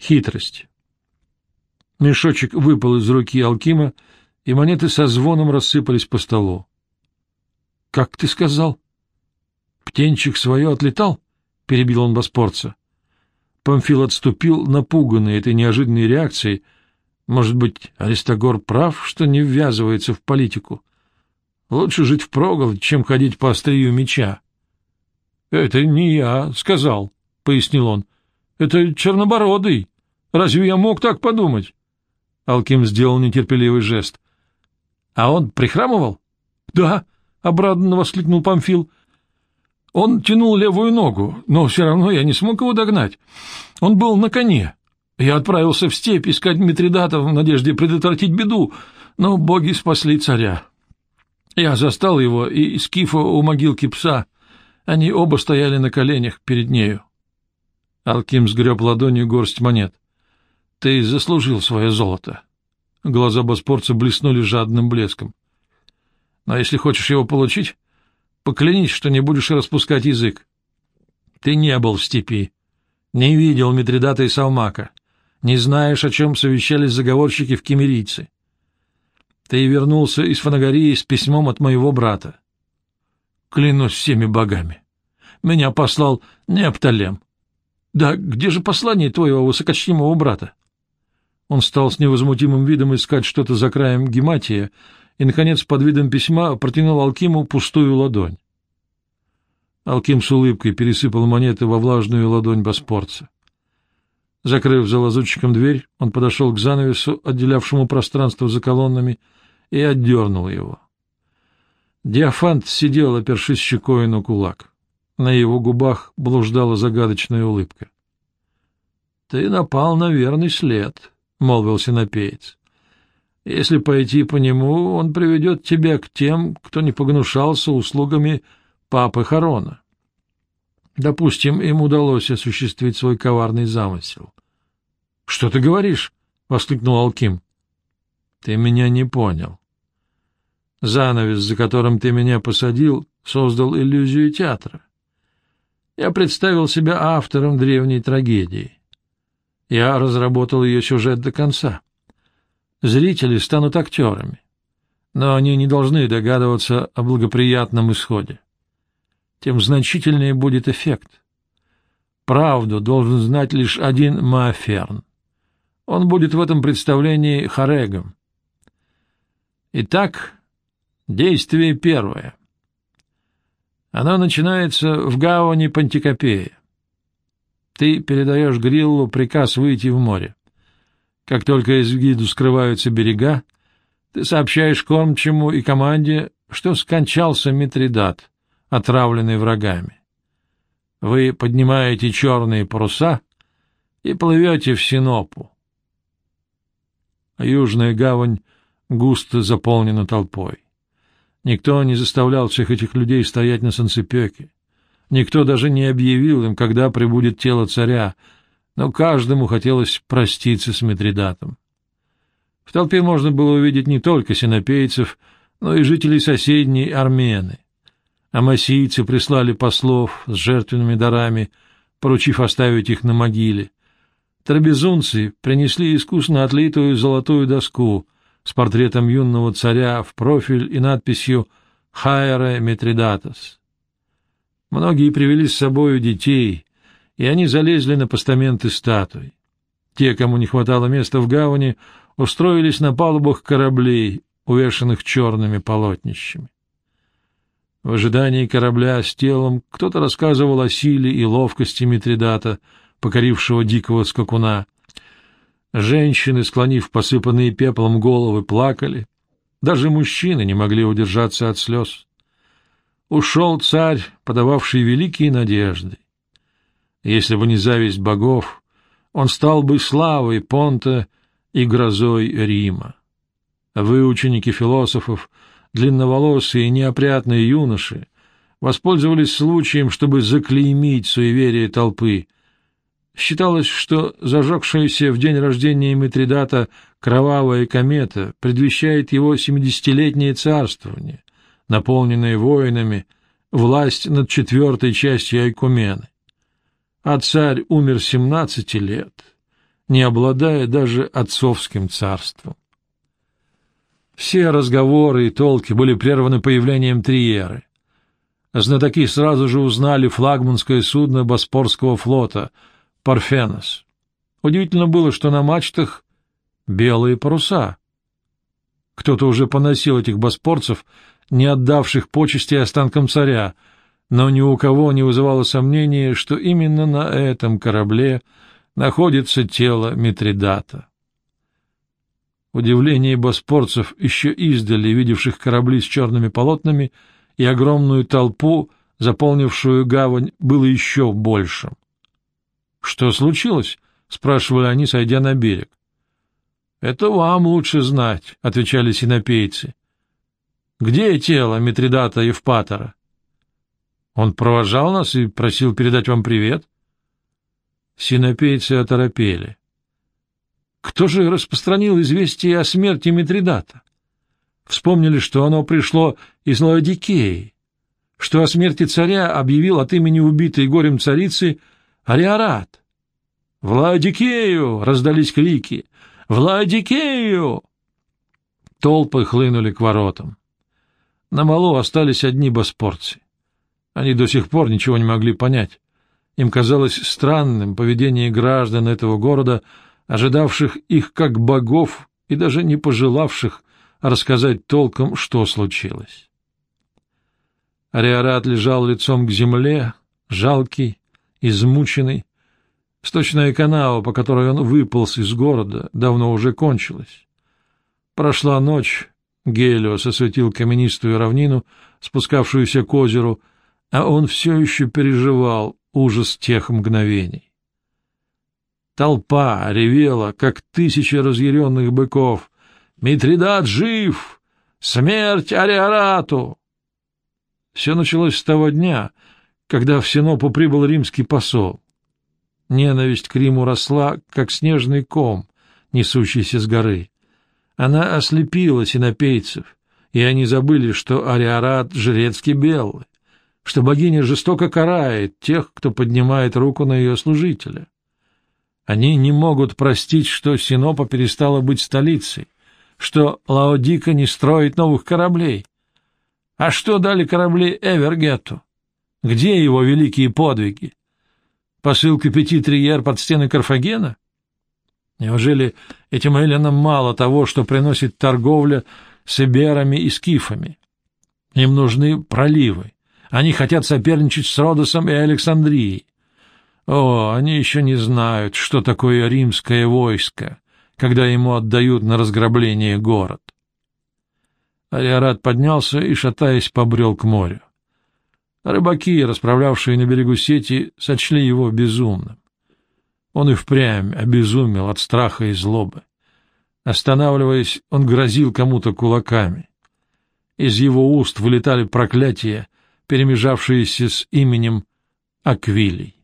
Хитрость. Мешочек выпал из руки Алкима, и монеты со звоном рассыпались по столу. — Как ты сказал? Птенчик свое отлетал? — перебил он боспорца. Памфил отступил, напуганный этой неожиданной реакцией. Может быть, Аристогор прав, что не ввязывается в политику? Лучше жить впроголодь, чем ходить по острию меча. — Это не я сказал, — пояснил он. — Это Чернобородый. Разве я мог так подумать? Алким сделал нетерпеливый жест. — А он прихрамывал? — Да, — обрадованно воскликнул Памфил. Он тянул левую ногу, но все равно я не смог его догнать. Он был на коне. Я отправился в степь искать Митридата в надежде предотвратить беду, но боги спасли царя. Я застал его и Скифа у могилки пса. Они оба стояли на коленях перед нею. Алким сгреб ладонью горсть монет. — Ты заслужил свое золото. Глаза боспорца блеснули жадным блеском. — Но если хочешь его получить, Поклянись, что не будешь распускать язык. Ты не был в степи, не видел Митридата и Салмака, не знаешь, о чем совещались заговорщики в Кемерийце. Ты вернулся из Фанагории с письмом от моего брата. Клянусь всеми богами. Меня послал Непталем. Да где же послание твоего высокочтимого брата? Он стал с невозмутимым видом искать что-то за краем гематия, и, наконец, под видом письма протянул Алкиму пустую ладонь. Алким с улыбкой пересыпал монеты во влажную ладонь боспорца. Закрыв за лазутчиком дверь, он подошел к занавесу, отделявшему пространство за колоннами, и отдернул его. Диафант сидел, опершись щекой на кулак. На его губах блуждала загадочная улыбка. — Ты напал на верный след, — молвил синопеец. Если пойти по нему, он приведет тебя к тем, кто не погнушался услугами папы Харона. Допустим, им удалось осуществить свой коварный замысел. — Что ты говоришь? — воскликнул Алким. — Ты меня не понял. Занавес, за которым ты меня посадил, создал иллюзию театра. Я представил себя автором древней трагедии. Я разработал ее сюжет до конца. Зрители станут актерами, но они не должны догадываться о благоприятном исходе. Тем значительнее будет эффект. Правду должен знать лишь один Мааферн. Он будет в этом представлении хорегом. Итак, действие первое. Оно начинается в гавани Пантикопея. Ты передаешь Гриллу приказ выйти в море. Как только из виду скрываются берега, ты сообщаешь кормчему и команде, что скончался Митридат, отравленный врагами. Вы поднимаете черные паруса и плывете в Синопу. Южная гавань густо заполнена толпой. Никто не заставлял всех этих людей стоять на санцепёке. Никто даже не объявил им, когда прибудет тело царя, но каждому хотелось проститься с Митридатом. В толпе можно было увидеть не только синопейцев, но и жителей соседней Армены. Амасийцы прислали послов с жертвенными дарами, поручив оставить их на могиле. Трабезунцы принесли искусно отлитую золотую доску с портретом юного царя в профиль и надписью «Хайре Митридатос». Многие привели с собою детей, и они залезли на постаменты статуй. Те, кому не хватало места в гавани, устроились на палубах кораблей, увешанных черными полотнищами. В ожидании корабля с телом кто-то рассказывал о силе и ловкости Митридата, покорившего дикого скакуна. Женщины, склонив посыпанные пеплом головы, плакали. Даже мужчины не могли удержаться от слез. Ушел царь, подававший великие надежды. Если бы не зависть богов, он стал бы славой Понта и грозой Рима. Вы, ученики философов, длинноволосые и неопрятные юноши, воспользовались случаем, чтобы заклеймить суеверие толпы. Считалось, что зажегшаяся в день рождения Митридата кровавая комета предвещает его семидесятилетнее царствование, наполненное воинами, власть над четвертой частью Айкумены а царь умер семнадцати лет, не обладая даже отцовским царством. Все разговоры и толки были прерваны появлением Триеры. Знатоки сразу же узнали флагманское судно Боспорского флота «Парфенос». Удивительно было, что на мачтах белые паруса. Кто-то уже поносил этих боспорцев, не отдавших почести останкам царя, но ни у кого не вызывало сомнения, что именно на этом корабле находится тело Митридата. Удивление боспорцев, еще издали видевших корабли с черными полотнами и огромную толпу, заполнившую гавань, было еще большим. — Что случилось? — спрашивали они, сойдя на берег. — Это вам лучше знать, — отвечали синопейцы. — Где тело Митридата Евпатора? — Он провожал нас и просил передать вам привет. Синопейцы оторопели. Кто же распространил известие о смерти Митридата? Вспомнили, что оно пришло из Лаодикеи, что о смерти царя объявил от имени убитой горем царицы Ариарат. «В Лаодикею!» — раздались крики. «В Лаодикею!» Толпы хлынули к воротам. На малу остались одни боспорцы. Они до сих пор ничего не могли понять. Им казалось странным поведение граждан этого города — ожидавших их как богов и даже не пожелавших рассказать толком, что случилось. Ариарат лежал лицом к земле, жалкий, измученный. Сточная канава, по которой он выполз из города, давно уже кончилась. Прошла ночь, Гелиос осветил каменистую равнину, спускавшуюся к озеру, а он все еще переживал ужас тех мгновений. Толпа ревела, как тысячи разъяренных быков. «Митридат жив! Смерть Ариарату!» Все началось с того дня, когда в Синопу прибыл римский посол. Ненависть к Риму росла, как снежный ком, несущийся с горы. Она ослепила синопейцев, и они забыли, что Ариарат — жрец Кибеллы, что богиня жестоко карает тех, кто поднимает руку на ее служителя. Они не могут простить, что Синопа перестала быть столицей, что Лаодика не строит новых кораблей. А что дали корабли Эвергету? Где его великие подвиги? Посылка пяти триер под стены Карфагена? Неужели этим эллинам мало того, что приносит торговля с эберами и скифами? Им нужны проливы. Они хотят соперничать с Родосом и Александрией. О, они еще не знают, что такое римское войско, когда ему отдают на разграбление город. Ариарат поднялся и, шатаясь, побрел к морю. Рыбаки, расправлявшие на берегу сети, сочли его безумным. Он и впрямь обезумел от страха и злобы. Останавливаясь, он грозил кому-то кулаками. Из его уст вылетали проклятия, перемежавшиеся с именем Аквилий.